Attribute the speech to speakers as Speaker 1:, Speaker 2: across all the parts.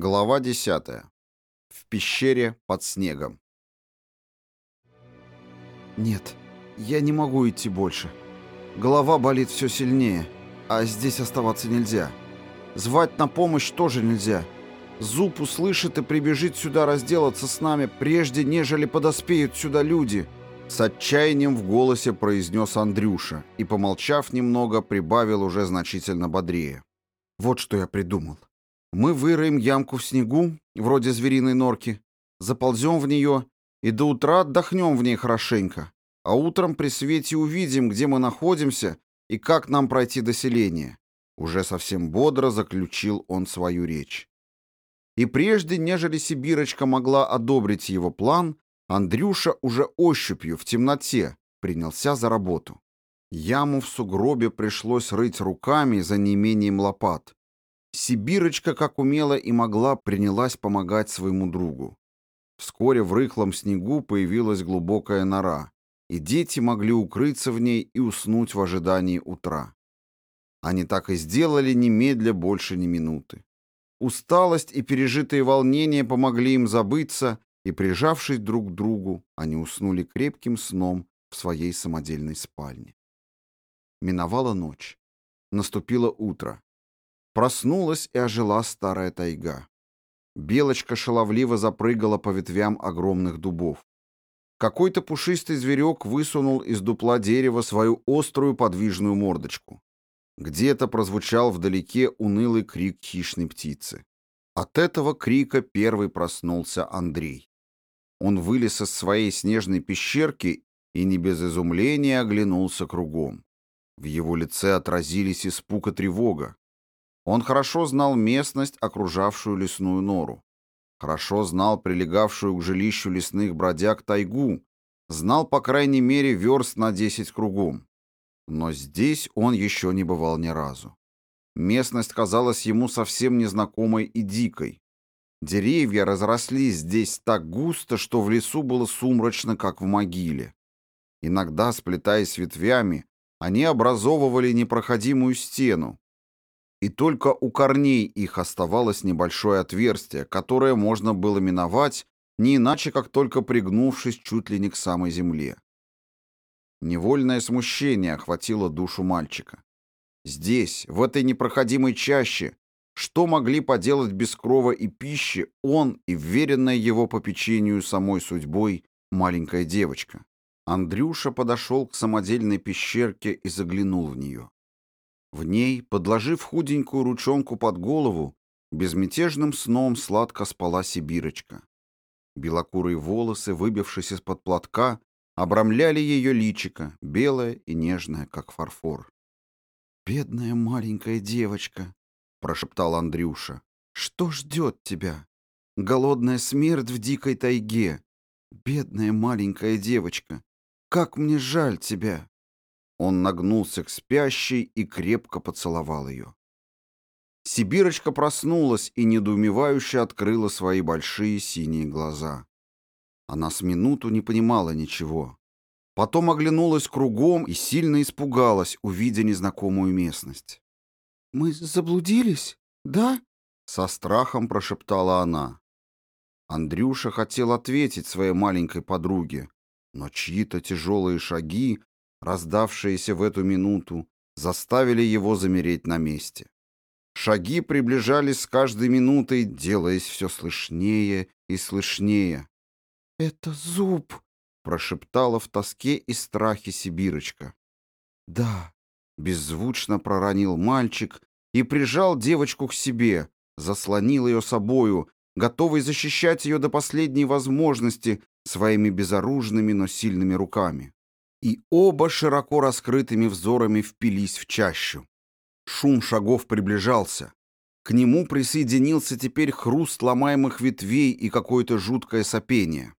Speaker 1: Глава 10. В пещере под снегом.
Speaker 2: Нет, я не могу идти больше. Голова болит все сильнее, а здесь оставаться нельзя. Звать на помощь тоже нельзя. Зуб услышит и прибежит сюда разделаться с нами, прежде нежели подоспеют сюда люди.
Speaker 1: С отчаянием в голосе произнес Андрюша и, помолчав немного, прибавил уже значительно бодрее.
Speaker 2: Вот что я придумал. Мы выроем ямку в снегу, вроде звериной норки, заползем в нее и до утра отдохнем в ней хорошенько, а утром при свете увидим, где мы находимся и как нам пройти до селения. Уже совсем бодро заключил он свою речь. И прежде, нежели Сибирочка могла одобрить его план, Андрюша уже ощупью в темноте принялся за работу. Яму в сугробе пришлось рыть руками за неимением лопат. Сибирочка, как умела и могла, принялась помогать своему другу. Вскоре в рыхлом снегу появилась глубокая нора, и дети могли укрыться в ней и уснуть в ожидании утра. Они так и сделали немедля больше ни минуты. Усталость и пережитые волнения помогли им забыться, и, прижавшись друг к другу, они уснули крепким сном в своей самодельной спальне. Миновала ночь. Наступило утро. Проснулась и ожила старая тайга. Белочка шаловливо запрыгала по ветвям огромных дубов. Какой-то пушистый зверек высунул из дупла дерева свою острую подвижную мордочку. Где-то прозвучал вдалеке унылый крик хищной птицы. От этого крика первый проснулся Андрей. Он вылез из своей снежной пещерки и не без изумления оглянулся кругом. В его лице отразились испуг и тревога. Он хорошо знал местность, окружавшую лесную нору. Хорошо знал прилегавшую к жилищу лесных бродяг тайгу, знал, по крайней мере, верст на десять кругом. Но здесь он еще не бывал ни разу. Местность казалась ему совсем незнакомой и дикой. Деревья разрослись здесь так густо, что в лесу было сумрачно, как в могиле. Иногда, сплетаясь ветвями, они образовывали непроходимую стену, и только у корней их оставалось небольшое отверстие, которое можно было миновать не иначе, как только пригнувшись чуть ли не к самой земле. Невольное смущение охватило душу мальчика. Здесь, в этой непроходимой чаще, что могли поделать без крова и пищи он и вверенная его попечению самой судьбой маленькая девочка? Андрюша подошел к самодельной пещерке и заглянул в нее. В ней, подложив худенькую ручонку под голову, безмятежным сном сладко спала сибирочка. Белокурые волосы, выбившись из-под платка, обрамляли ее личико, белое и нежное, как фарфор. «Бедная маленькая девочка», — прошептал Андрюша, — «что ждет тебя? Голодная смерть в дикой тайге. Бедная маленькая девочка, как мне жаль тебя!» Он нагнулся к спящей и крепко поцеловал ее. Сибирочка проснулась и недоумевающе открыла свои большие синие глаза. Она с минуту не понимала ничего. Потом оглянулась кругом и сильно испугалась, увидя незнакомую местность.
Speaker 3: «Мы заблудились, да?»
Speaker 1: — со страхом прошептала она. Андрюша хотел ответить своей маленькой подруге, но чьи-то тяжелые шаги раздавшиеся в эту минуту, заставили его замереть на месте. Шаги приближались с каждой минутой, делаясь все слышнее и слышнее.
Speaker 3: «Это зуб!» — прошептала в тоске и страхе Сибирочка.
Speaker 1: «Да», — беззвучно проронил мальчик и прижал девочку к себе, заслонил ее собою, готовый защищать ее до последней возможности своими безоружными, но сильными руками и оба широко раскрытыми взорами впились в чащу. Шум шагов приближался. К нему присоединился теперь хруст ломаемых ветвей и какое-то жуткое сопение.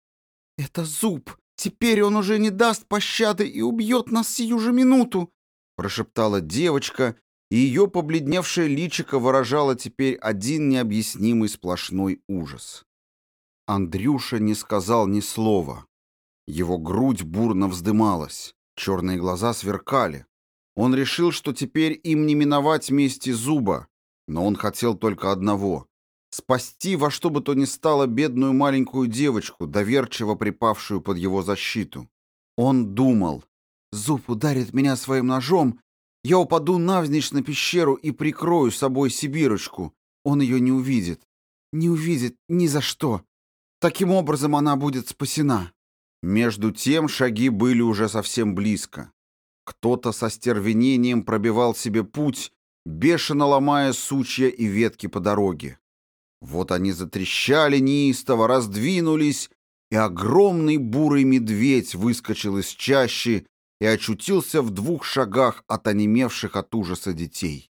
Speaker 3: «Это зуб! Теперь он уже не даст пощады и убьет нас сию же минуту!»
Speaker 1: прошептала девочка, и ее побледневшее личико выражало теперь один необъяснимый сплошной ужас. Андрюша не сказал ни слова. Его грудь бурно вздымалась, черные глаза сверкали. Он решил, что теперь им не миновать мести зуба, но он хотел только одного — спасти во что бы то ни стало бедную маленькую девочку, доверчиво припавшую под его защиту. Он думал, «Зуб ударит меня своим ножом, я упаду навзничь на пещеру и прикрою собой Сибирочку. Он ее не увидит. Не увидит ни за что. Таким образом она будет спасена». Между тем шаги были уже совсем близко. Кто-то со стервенением пробивал себе путь, бешено ломая сучья и ветки по дороге. Вот они затрещали неистово, раздвинулись, и огромный бурый медведь выскочил из чащи и очутился в двух шагах от онемевших от ужаса детей.